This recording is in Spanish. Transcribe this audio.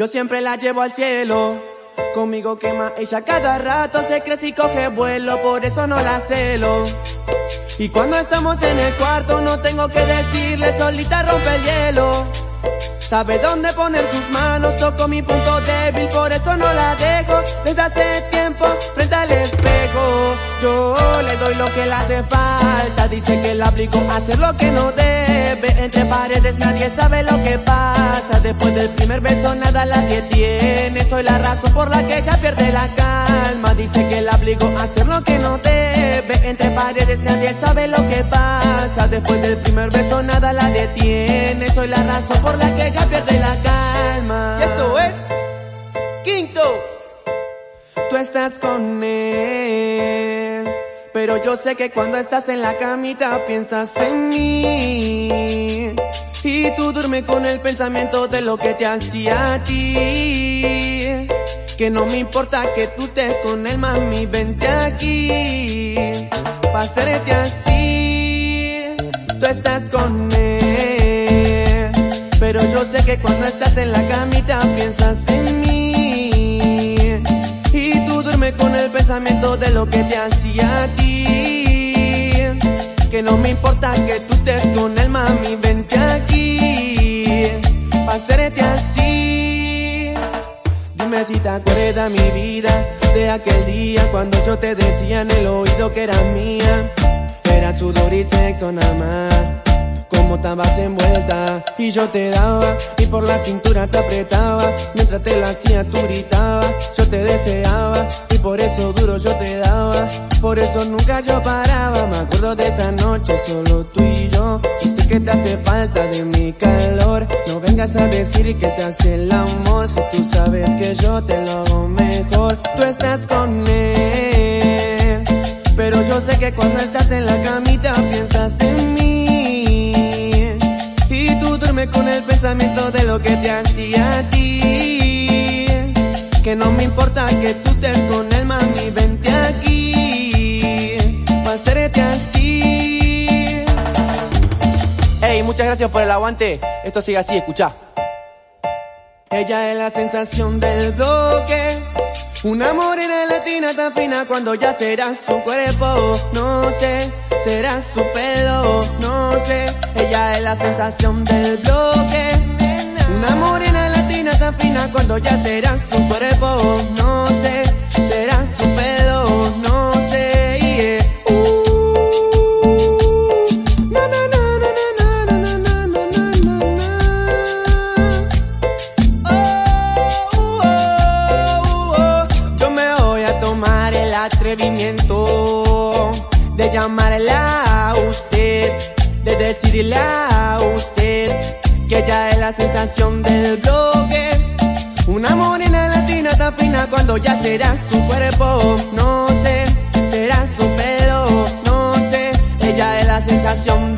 Yo siempre la llevo al cielo. Conmigo quema ella cada rato, se crece y coge vuelo, por eso no la celo. Y cuando estamos en el cuarto no tengo que decirle, solita rompe el hielo. Sabe dónde poner sus manos, toco mi punto débil, por eso no la dejo. Desde hace tiempo, frente al espejo, yo le doy lo que le hace falta. Dice que la aplico a hacer lo que no debe. Entre paredes nadie sabe lo que pasa. Después del primer beso nada la tiene. Soy la razón por la que ella pierde la calma. Dice que la aplico a hacer lo que no debe. Entre paredes nadie sabe lo que pasa. Después del primer beso nada la detiene. Soy la razón por la que ella pierde la calma. Y esto es Quinto. Tú estás con él. Pero yo sé que cuando estás en la camita piensas en mí. Y tú duermes con el pensamiento de lo que te hacía a ti. Que no me importa que tú estés con él, mami, vente aquí. Pa' hacerte así. Tú estás con él. Pero yo sé que cuando estás en la camita piensas en mí. Con el pensamiento de lo que te hacía a ti. Que no me importa que tú estés con él, mami, vente aquí. Pa' hacerte así. Dime si te acuerdas mi vida de aquel día cuando yo te decía en el oído que eras mía. Era sudor y sexo nada más como estabas envuelta. Y yo te daba y por la cintura te apretaba. Mientras te la hacía tú gritabas yo te deseaba y por eso duro yo te daba. Por eso nunca yo paraba. Me acuerdo de esa noche solo tú y yo. Y sé que te hace falta de mi calor. No vengas a decir que te hace el amor si tú sabes que yo te lo hago mejor. Tú estás con él pero yo sé que cuando estás en la camita piensas en con el pensamiento de lo que te hacía a ti. Que no me importa que tú estés con él, mami, vente aquí. Pa' hacerte así. Hey, muchas gracias por el aguante. Esto sigue así, escucha. Ella es la sensación del bloque. Una morena latina tan fina cuando ya será su cuerpo. No sé, será su pelo, no sé. Ella es la sensación del bloque. Una morena latina tan fina cuando ya será su cuerpo. No sé, será su pelo, no sé. Yeah. Yo me voy a tomar el atrevimiento de llamarla a usted, de decirle a usted que ella es la sensación del bloque. Una morena latina tan fina cuando ya será su cuerpo, no sé, será su pelo, no sé, ella es la sensación